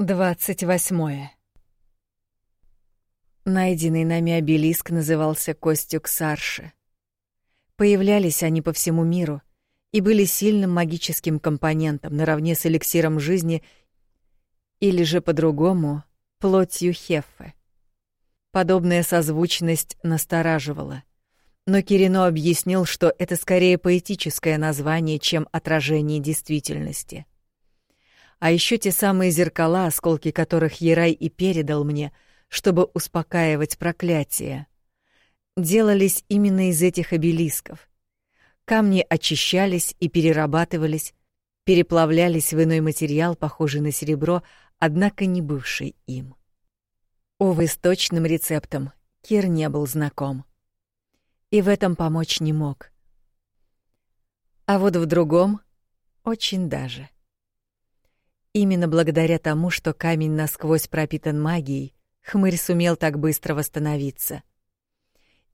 Двадцать восьмое. Найденный нами обелиск назывался Костюк Сарши. Появлялись они по всему миру и были сильным магическим компонентом наравне с эликсиром жизни или же по-другому плотью Хеффе. Подобная созвучность настораживала, но Кирино объяснил, что это скорее поэтическое название, чем отражение действительности — а еще те самые зеркала, осколки которых Ерай и передал мне, чтобы успокаивать проклятие. Делались именно из этих обелисков. Камни очищались и перерабатывались, переплавлялись в иной материал, похожий на серебро, однако не бывший им. Увы, с точным рецептом Кир не был знаком. И в этом помочь не мог. А вот в другом — очень даже. Именно благодаря тому, что камень насквозь пропитан магией, хмырь сумел так быстро восстановиться.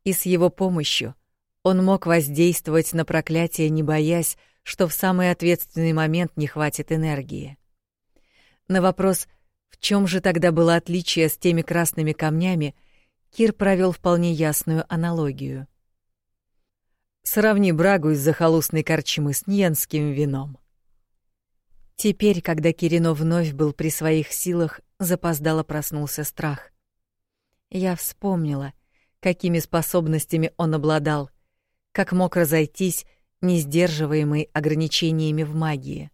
И с его помощью он мог воздействовать на проклятие, не боясь, что в самый ответственный момент не хватит энергии. На вопрос, в чем же тогда было отличие с теми красными камнями, Кир провел вполне ясную аналогию. Сравни брагу из захолустной корчмы с ньянским вином. Теперь, когда Кирино вновь был при своих силах, запоздало проснулся страх. Я вспомнила, какими способностями он обладал, как мог разойтись, не сдерживаемый ограничениями в магии.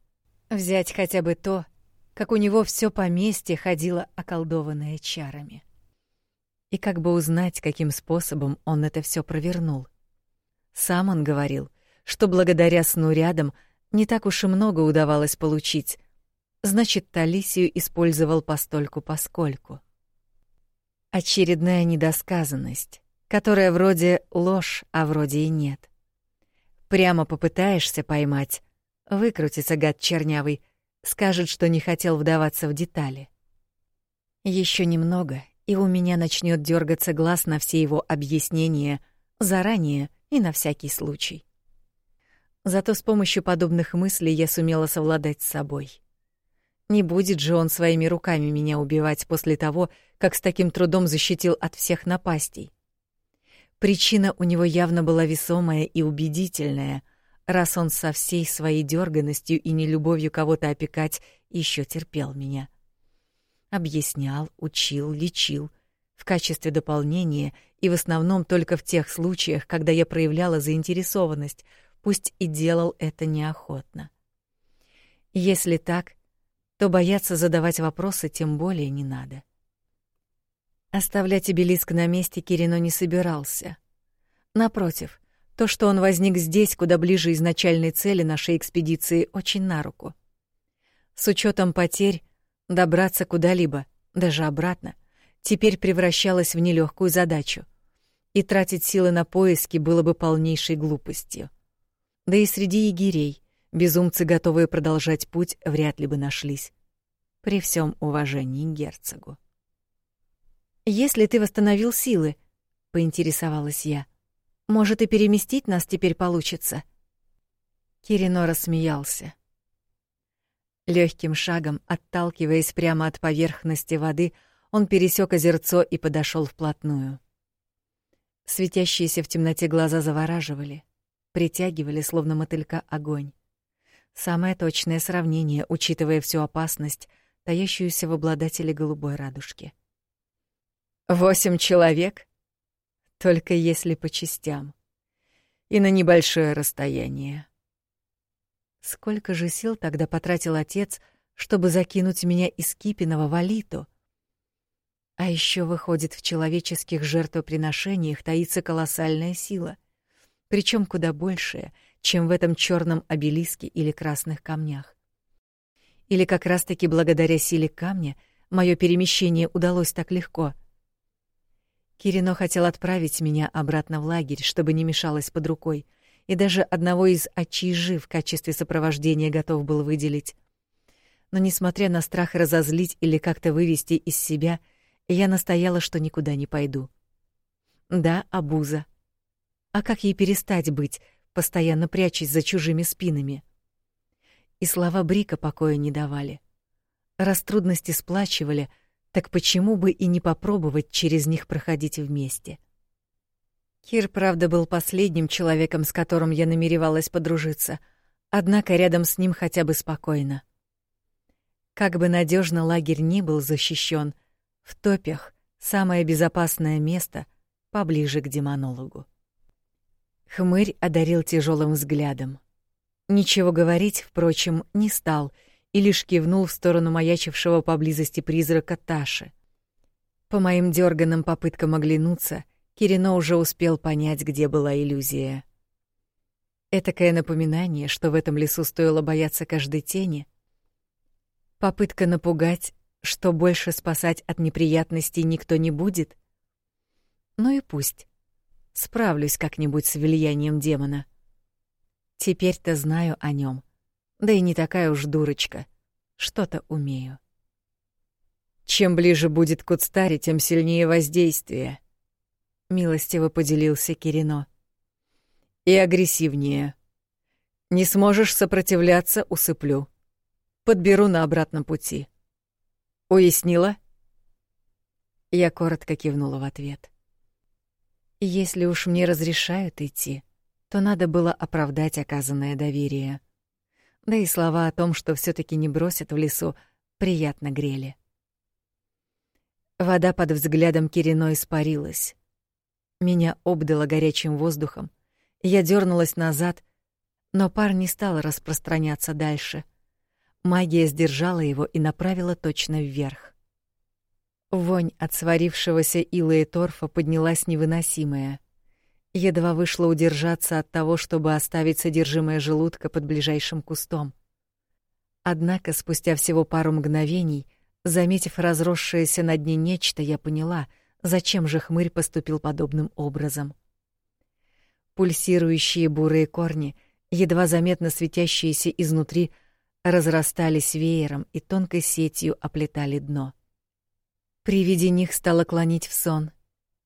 Взять хотя бы то, как у него все поместье ходило околдованное чарами. И как бы узнать, каким способом он это все провернул. Сам он говорил, что благодаря сну рядом — не так уж и много удавалось получить. Значит, Талисию использовал постольку-поскольку. Очередная недосказанность, которая вроде ложь, а вроде и нет. Прямо попытаешься поймать, выкрутится гад чернявый, скажет, что не хотел вдаваться в детали. Еще немного, и у меня начнет дергаться глаз на все его объяснения заранее и на всякий случай. Зато с помощью подобных мыслей я сумела совладать с собой. Не будет же он своими руками меня убивать после того, как с таким трудом защитил от всех напастей. Причина у него явно была весомая и убедительная, раз он со всей своей дерганностью и нелюбовью кого-то опекать еще терпел меня. Объяснял, учил, лечил в качестве дополнения и в основном только в тех случаях, когда я проявляла заинтересованность, пусть и делал это неохотно. Если так, то бояться задавать вопросы тем более не надо. Оставлять обелиск на месте Кирино не собирался. Напротив, то, что он возник здесь, куда ближе изначальной цели нашей экспедиции, очень на руку. С учетом потерь, добраться куда-либо, даже обратно, теперь превращалось в нелегкую задачу. И тратить силы на поиски было бы полнейшей глупостью. Да и среди егерей безумцы, готовые продолжать путь, вряд ли бы нашлись. При всем уважении к герцогу. «Если ты восстановил силы», — поинтересовалась я, — «может, и переместить нас теперь получится?» Кирино рассмеялся. Легким шагом, отталкиваясь прямо от поверхности воды, он пересек озерцо и подошел вплотную. Светящиеся в темноте глаза завораживали притягивали, словно мотылька, огонь. Самое точное сравнение, учитывая всю опасность, таящуюся в обладателе голубой радужки. «Восемь человек? Только если по частям. И на небольшое расстояние». Сколько же сил тогда потратил отец, чтобы закинуть меня из Кипиного в Алиту? А еще выходит, в человеческих жертвоприношениях таится колоссальная сила — причем куда большее, чем в этом черном обелиске или красных камнях. Или как раз-таки благодаря силе камня мое перемещение удалось так легко. Кирино хотел отправить меня обратно в лагерь, чтобы не мешалось под рукой, и даже одного из очижи в качестве сопровождения готов был выделить. Но несмотря на страх разозлить или как-то вывести из себя, я настояла, что никуда не пойду. Да, обуза. А как ей перестать быть, постоянно прячась за чужими спинами? И слова Брика покоя не давали. Раз трудности сплачивали, так почему бы и не попробовать через них проходить вместе? Кир, правда, был последним человеком, с которым я намеревалась подружиться, однако рядом с ним хотя бы спокойно. Как бы надежно лагерь ни был защищен, в топях самое безопасное место поближе к демонологу. Хмырь одарил тяжелым взглядом. Ничего говорить, впрочем, не стал и лишь кивнул в сторону маячившего поблизости призрака Таши. По моим дерганным попыткам оглянуться — Кирино уже успел понять, где была иллюзия. Этакое напоминание, что в этом лесу стоило бояться каждой тени. Попытка напугать, что больше спасать от неприятностей никто не будет. Ну и пусть. Справлюсь как-нибудь с влиянием демона. Теперь-то знаю о нем. Да и не такая уж дурочка. Что-то умею. Чем ближе будет к Уцтаре, тем сильнее воздействие —— милостиво поделился Кирино. «И агрессивнее. Не сможешь сопротивляться — усыплю. Подберу на обратном пути. Уяснила?» Я коротко кивнула в ответ. «Если уж мне разрешают идти, то надо было оправдать оказанное доверие. Да и слова о том, что все таки не бросят в лесу, приятно грели». Вода под взглядом Кирино испарилась. Меня обдало горячим воздухом. Я дернулась назад, но пар не стал распространяться дальше. Магия сдержала его и направила точно вверх. Вонь от сварившегося ила и торфа поднялась невыносимая. Едва вышло удержаться от того, чтобы оставить содержимое желудка под ближайшим кустом. Однако спустя всего пару мгновений, заметив разросшееся на дне нечто, я поняла — Зачем же хмырь поступил подобным образом? Пульсирующие бурые корни, едва заметно светящиеся изнутри, разрастались веером и тонкой сетью оплетали дно. При виде них стало клонить в сон.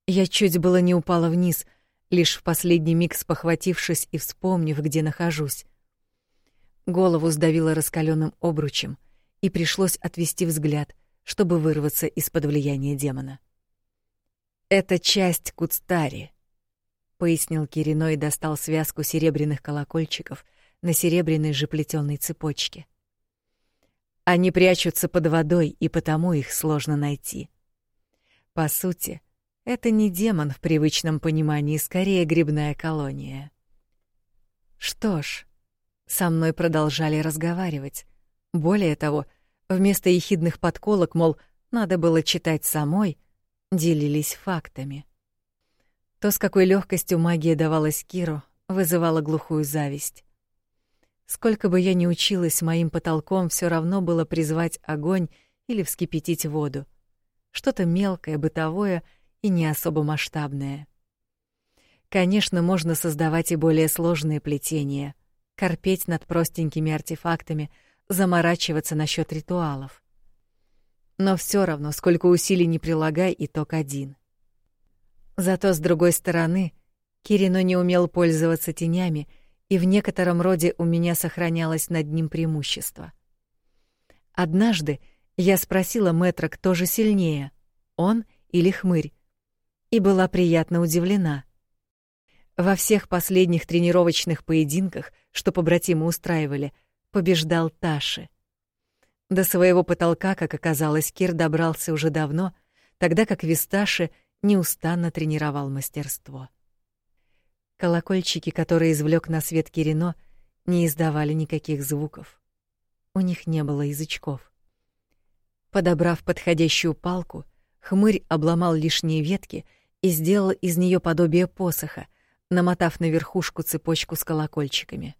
Я чуть было не упала вниз, лишь в последний миг спохватившись и вспомнив, где нахожусь. Голову сдавило раскаленным обручем, и пришлось отвести взгляд, чтобы вырваться из-под влияния демона. Это часть Куцтари, пояснил Кирино и достал связку серебряных колокольчиков на серебряной же плетёной цепочке. Они прячутся под водой, и потому их сложно найти. По сути, это не демон в привычном понимании, скорее грибная колония. Что ж, со мной продолжали разговаривать. Более того, вместо ехидных подколок, мол, надо было читать самой — делились фактами. То, с какой легкостью магия давалась Киру, вызывало глухую зависть. Сколько бы я ни училась, моим потолком все равно было призвать огонь или вскипятить воду. Что-то мелкое, бытовое и не особо масштабное. Конечно, можно создавать и более сложные плетения, корпеть над простенькими артефактами, заморачиваться насчет ритуалов. Но все равно, сколько усилий не прилагай, итог один. Зато с другой стороны, Кирино не умел пользоваться тенями, и в некотором роде у меня сохранялось над ним преимущество. Однажды я спросила мэтра, кто же сильнее, он или хмырь, и была приятно удивлена. Во всех последних тренировочных поединках, что побратимы устраивали, побеждал Таши — до своего потолка, как оказалось, Кир добрался уже давно, тогда как Висташи неустанно тренировал мастерство. Колокольчики, которые извлек на свет Кирино, не издавали никаких звуков. У них не было язычков. Подобрав подходящую палку, хмырь обломал лишние ветки и сделал из нее подобие посоха, намотав на верхушку цепочку с колокольчиками.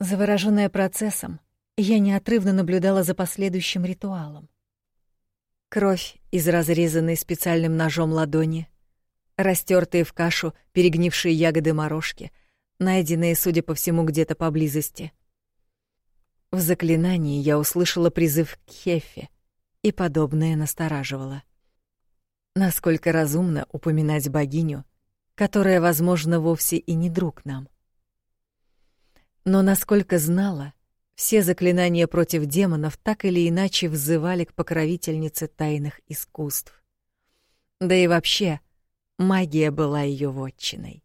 Завороженная процессом, я неотрывно наблюдала за последующим ритуалом. Кровь из разрезанной специальным ножом ладони, растертые в кашу перегнившие ягоды морожки, найденные, судя по всему, где-то поблизости. В заклинании я услышала призыв к Хефе, и подобное настораживало. Насколько разумно упоминать богиню, которая, возможно, вовсе и не друг нам. Но насколько знала, Все заклинания против демонов так или иначе взывали к покровительнице тайных искусств. Да и вообще, магия была ее вотчиной.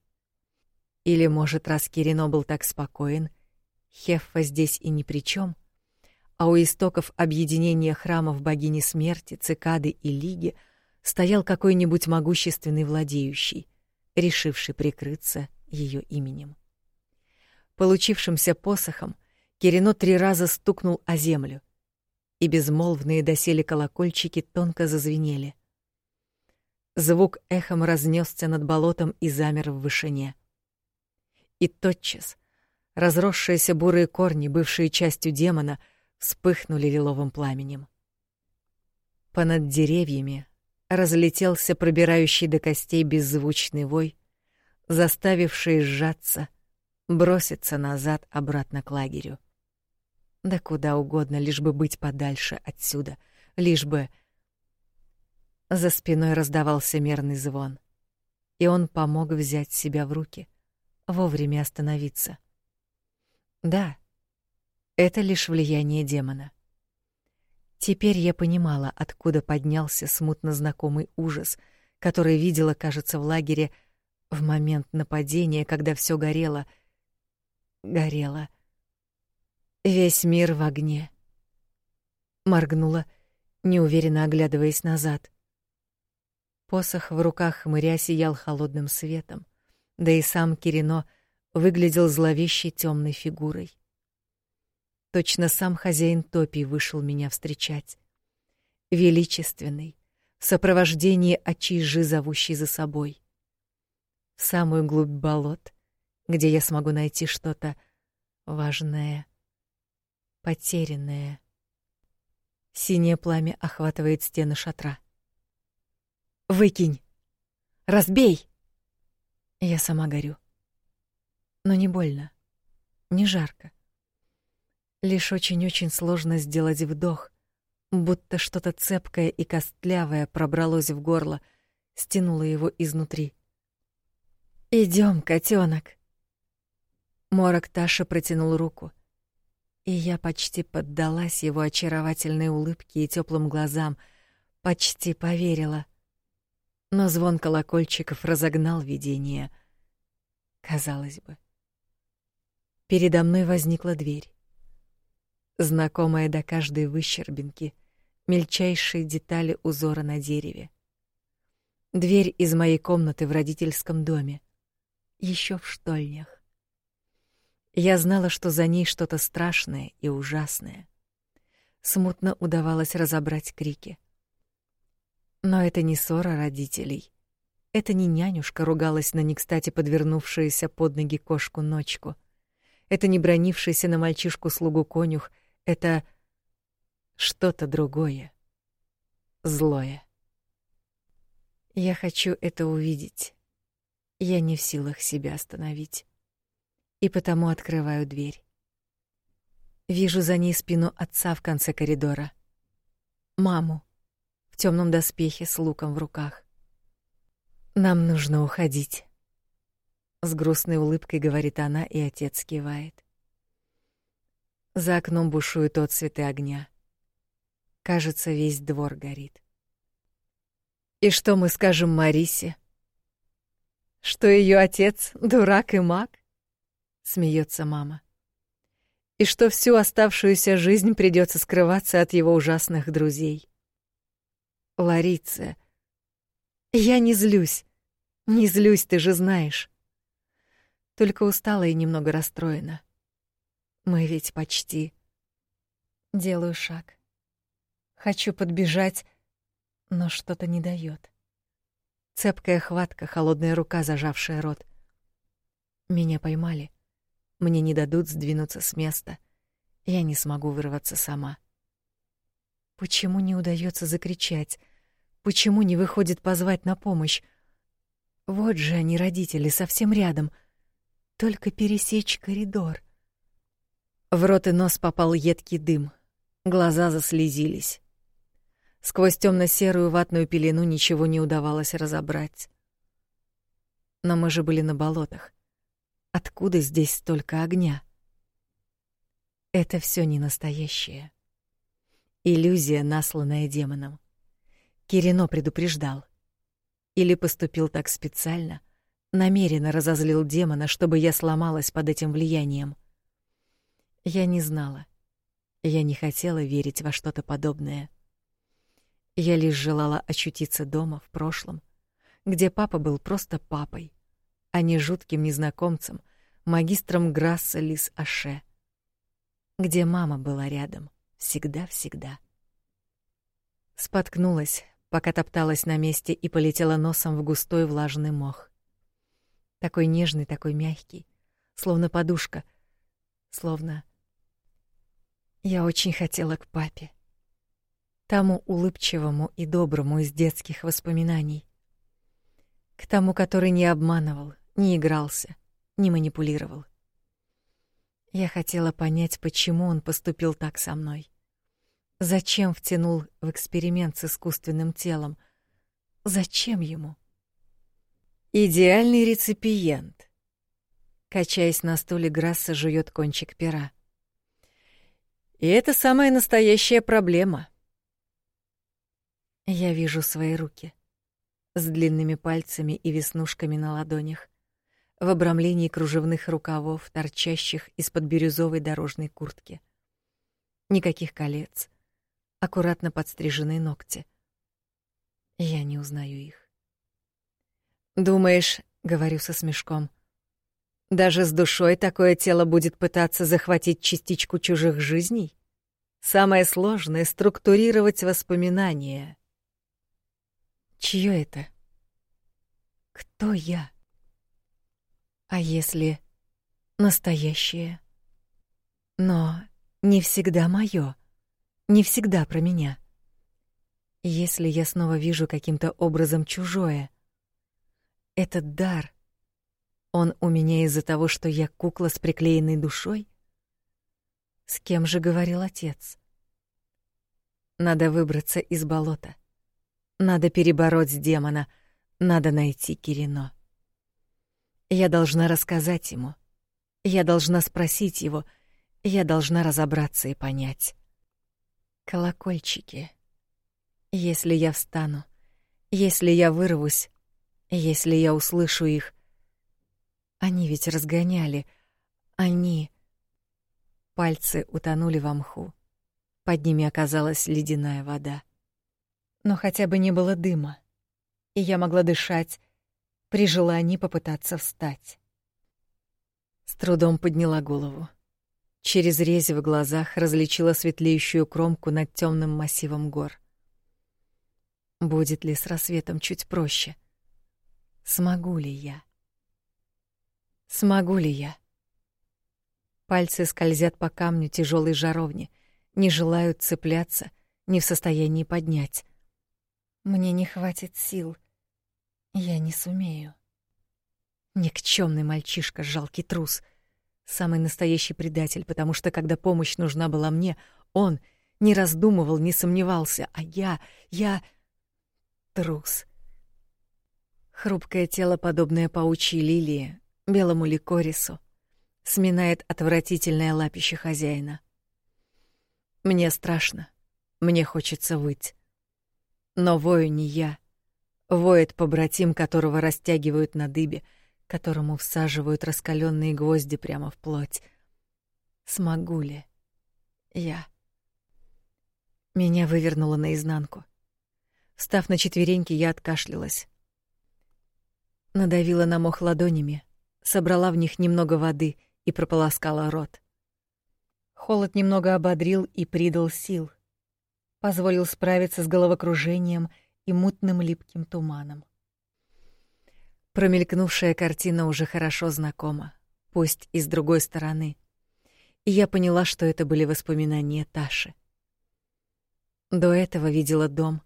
Или, может, раз Кирино был так спокоен, Хеффа здесь и ни при чем, а у истоков объединения храмов богини смерти, цикады и лиги стоял какой-нибудь могущественный владеющий, решивший прикрыться ее именем. Получившимся посохом Кирино три раза стукнул о землю, и безмолвные доселе колокольчики тонко зазвенели. Звук эхом разнесся над болотом и замер в вышине. И тотчас разросшиеся бурые корни, бывшие частью демона, вспыхнули лиловым пламенем. Понад деревьями разлетелся пробирающий до костей беззвучный вой, заставивший сжаться, броситься назад обратно к лагерю. Да куда угодно, лишь бы быть подальше отсюда, лишь бы... За спиной раздавался мерный звон, и он помог взять себя в руки, вовремя остановиться. Да, это лишь влияние демона. Теперь я понимала, откуда поднялся смутно знакомый ужас, который видела, кажется, в лагере в момент нападения, когда все горело, горело. Весь мир в огне. Моргнула, неуверенно оглядываясь назад. Посох в руках хмыря сиял холодным светом, да и сам Кирино выглядел зловещей темной фигурой. Точно сам хозяин топи вышел меня встречать. Величественный, в сопровождении очижи, зовущий за собой. В самую глубь болот, где я смогу найти что-то важное потерянное. Синее пламя охватывает стены шатра. Выкинь. Разбей. Я сама горю. Но не больно. Не жарко. Лишь очень-очень сложно сделать вдох, будто что-то цепкое и костлявое пробралось в горло, стянуло его изнутри. Идем, котенок. Морок Таша протянул руку. И я почти поддалась его очаровательной улыбке и теплым глазам, почти поверила. Но звон колокольчиков разогнал видение. Казалось бы. Передо мной возникла дверь. Знакомая до каждой выщербинки, мельчайшие детали узора на дереве. Дверь из моей комнаты в родительском доме, еще в штольнях. Я знала, что за ней что-то страшное и ужасное. Смутно удавалось разобрать крики. Но это не ссора родителей. Это не нянюшка ругалась на некстати подвернувшуюся под ноги кошку-ночку. Это не бронившийся на мальчишку-слугу конюх. Это что-то другое. Злое. Я хочу это увидеть. Я не в силах себя остановить и потому открываю дверь. Вижу за ней спину отца в конце коридора. Маму темном доспехе с луком в руках. Нам нужно уходить. С грустной улыбкой говорит она, и отец кивает. За окном бушуют отцветы огня. Кажется, весь двор горит. И что мы скажем Марисе? Что ее отец дурак и маг? смеется мама. И что всю оставшуюся жизнь придется скрываться от его ужасных друзей. Ларица, я не злюсь. Не злюсь, ты же знаешь. Только устала и немного расстроена. Мы ведь почти Делаю шаг. Хочу подбежать, но что-то не дает. Цепкая хватка, холодная рука, зажавшая рот. Меня поймали. Мне не дадут сдвинуться с места. Я не смогу вырваться сама. Почему не удается закричать? Почему не выходит позвать на помощь? Вот же они, родители, совсем рядом. Только пересечь коридор. В рот и нос попал едкий дым. Глаза заслезились. Сквозь темно серую ватную пелену ничего не удавалось разобрать. Но мы же были на болотах. Откуда здесь столько огня? Это все не настоящее. Иллюзия, насланная демоном. Кирино предупреждал. Или поступил так специально, намеренно разозлил демона, чтобы я сломалась под этим влиянием. Я не знала. Я не хотела верить во что-то подобное. Я лишь желала очутиться дома в прошлом, где папа был просто папой, а не жутким незнакомцем, магистром Грасса Лис Аше, где мама была рядом всегда-всегда. Споткнулась, пока топталась на месте и полетела носом в густой влажный мох. Такой нежный, такой мягкий, словно подушка, словно я очень хотела к папе, тому улыбчивому и доброму из детских воспоминаний, к тому, который не обманывал, не игрался, не манипулировал. Я хотела понять, почему он поступил так со мной. Зачем втянул в эксперимент с искусственным телом? Зачем ему? Идеальный реципиент. Качаясь на стуле, Грасса жует кончик пера. И это самая настоящая проблема. Я вижу свои руки с длинными пальцами и веснушками на ладонях, в обрамлении кружевных рукавов, торчащих из-под бирюзовой дорожной куртки. Никаких колец, аккуратно подстриженные ногти. Я не узнаю их. Думаешь, говорю со смешком, — даже с душой такое тело будет пытаться захватить частичку чужих жизней? Самое сложное — структурировать воспоминания. Чье это? Кто я? А если настоящее? Но не всегда моё, не всегда про меня. Если я снова вижу каким-то образом чужое, этот дар — он у меня из-за того, что я кукла с приклеенной душой? С кем же говорил отец? Надо выбраться из болота. Надо перебороть демона. Надо найти Кирино. Я должна рассказать ему. Я должна спросить его. Я должна разобраться и понять. Колокольчики. Если я встану, если я вырвусь, если я услышу их — они ведь разгоняли. Они... Пальцы утонули в мху. Под ними оказалась ледяная вода. Но хотя бы не было дыма. И я могла дышать, при желании попытаться встать. С трудом подняла голову. Через резь в глазах различила светлеющую кромку над темным массивом гор. Будет ли с рассветом чуть проще? Смогу ли я? Смогу ли я? Пальцы скользят по камню тяжелой жаровни, не желают цепляться, не в состоянии поднять. Мне не хватит сил. Я не сумею. Никчёмный мальчишка, жалкий трус. Самый настоящий предатель, потому что когда помощь нужна была мне, он не раздумывал, не сомневался, а я, я трус. Хрупкое тело, подобное паучьей лилии, белому ликорису, сминает отвратительное лапище хозяина. Мне страшно, мне хочется выть. Но вою не я, воет побратим, которого растягивают на дыбе, которому всаживают раскаленные гвозди прямо в плоть. Смогу ли я? Меня вывернуло наизнанку. Встав на четвереньки, я откашлялась. Надавила на мох ладонями, собрала в них немного воды и прополоскала рот. Холод немного ободрил и придал сил, позволил справиться с головокружением и мутным липким туманом. Промелькнувшая картина уже хорошо знакома, пусть и с другой стороны. И я поняла, что это были воспоминания Таши. До этого видела дом,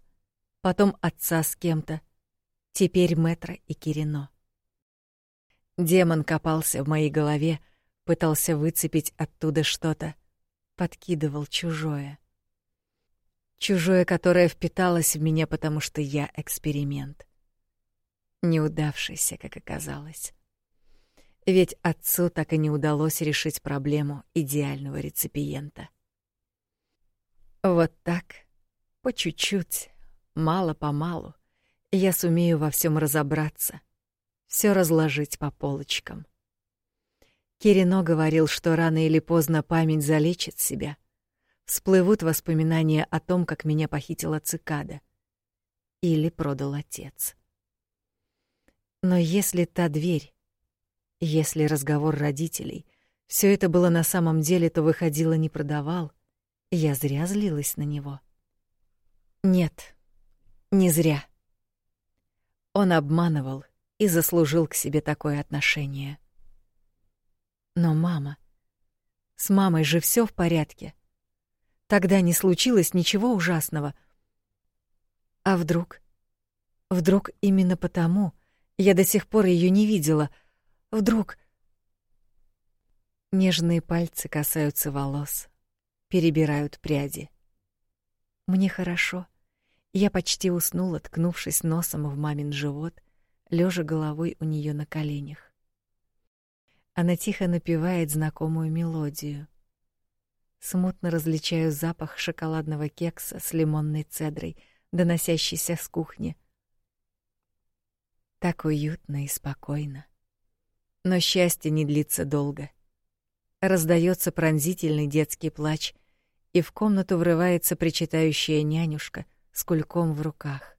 потом отца с кем-то, теперь Метра и Кирино. Демон копался в моей голове, пытался выцепить оттуда что-то, подкидывал чужое. Чужое, которое впиталось в меня, потому что я эксперимент. Неудавшийся, как оказалось. Ведь отцу так и не удалось решить проблему идеального реципиента. Вот так, по чуть-чуть, мало-помалу, я сумею во всем разобраться, все разложить по полочкам. Кирино говорил, что рано или поздно память залечит себя. Всплывут воспоминания о том, как меня похитила цикада. Или продал отец. Но если та дверь, если разговор родителей, все это было на самом деле, то выходило не продавал, я зря злилась на него. Нет, не зря. Он обманывал и заслужил к себе такое отношение. Но мама... С мамой же все в порядке. Тогда не случилось ничего ужасного. А вдруг? Вдруг именно потому я до сих пор ее не видела. Вдруг... Нежные пальцы касаются волос, перебирают пряди. Мне хорошо. Я почти уснула, ткнувшись носом в мамин живот, лежа головой у нее на коленях. Она тихо напевает знакомую мелодию. Смутно различаю запах шоколадного кекса с лимонной цедрой, доносящийся с кухни. Так уютно и спокойно. Но счастье не длится долго. Раздается пронзительный детский плач, и в комнату врывается причитающая нянюшка с кульком в руках.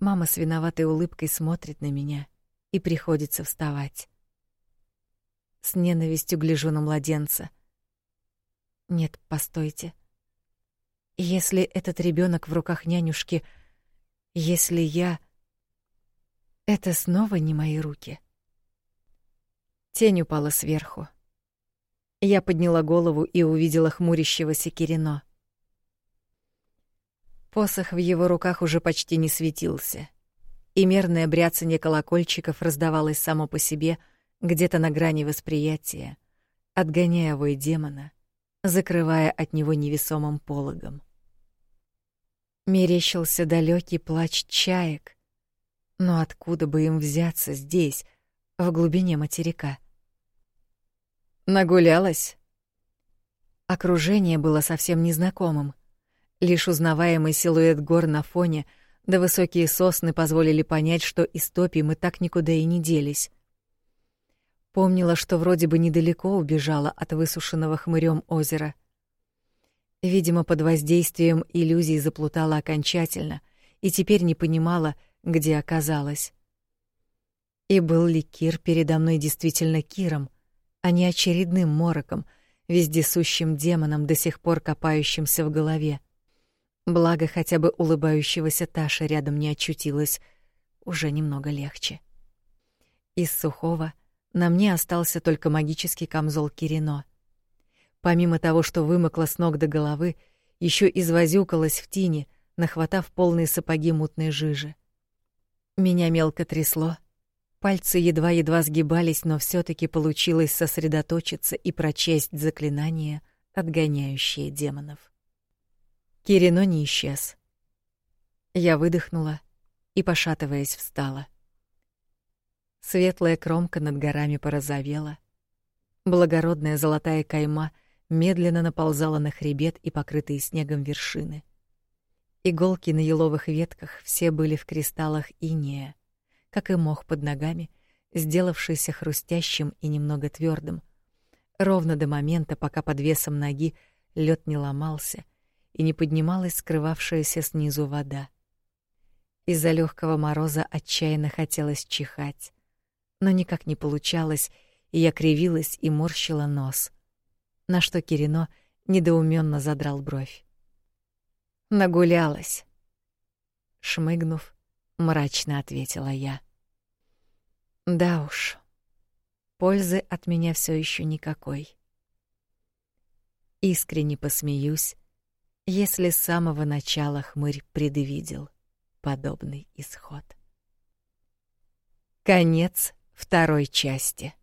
Мама с виноватой улыбкой смотрит на меня, и приходится вставать. С ненавистью гляжу на младенца. Нет, постойте. Если этот ребенок в руках нянюшки, если я это снова не мои руки. Тень упала сверху. Я подняла голову и увидела хмурящегося Кирино. Посох в его руках уже почти не светился, и мерное бряцанье колокольчиков раздавалось само по себе — где-то на грани восприятия, отгоняя вой демона, закрывая от него невесомым пологом. Мерещился далекий плач чаек, но откуда бы им взяться здесь, в глубине материка? Нагулялась? Окружение было совсем незнакомым. Лишь узнаваемый силуэт гор на фоне да высокие сосны позволили понять, что из топи мы так никуда и не делись. Помнила, что вроде бы недалеко убежала от высушенного хмырем озера. Видимо, под воздействием иллюзий заплутала окончательно и теперь не понимала, где оказалась. И был ли Кир передо мной действительно Киром, а не очередным мороком, вездесущим демоном, до сих пор копающимся в голове? Благо хотя бы улыбающегося Таша рядом не очутилось, уже немного легче. Из сухого на мне остался только магический камзол Кирино. Помимо того, что вымокла с ног до головы, еще извозюкалась в тени, нахватав полные сапоги мутной жижи. Меня мелко трясло. Пальцы едва-едва сгибались, но все таки получилось сосредоточиться и прочесть заклинание, отгоняющее демонов. Кирино не исчез. Я выдохнула и, пошатываясь, встала. Светлая кромка над горами порозовела. Благородная золотая кайма медленно наползала на хребет и покрытые снегом вершины. Иголки на еловых ветках все были в кристаллах инея, как и мох под ногами, сделавшийся хрустящим и немного твердым, ровно до момента, пока под весом ноги лед не ломался и не поднималась скрывавшаяся снизу вода. Из-за легкого мороза отчаянно хотелось чихать но никак не получалось, и я кривилась и морщила нос. На что Кирино недоуменно задрал бровь. Нагулялась. Шмыгнув, мрачно ответила я. Да уж. Пользы от меня все еще никакой. Искренне посмеюсь, если с самого начала хмырь предвидел подобный исход. Конец второй части.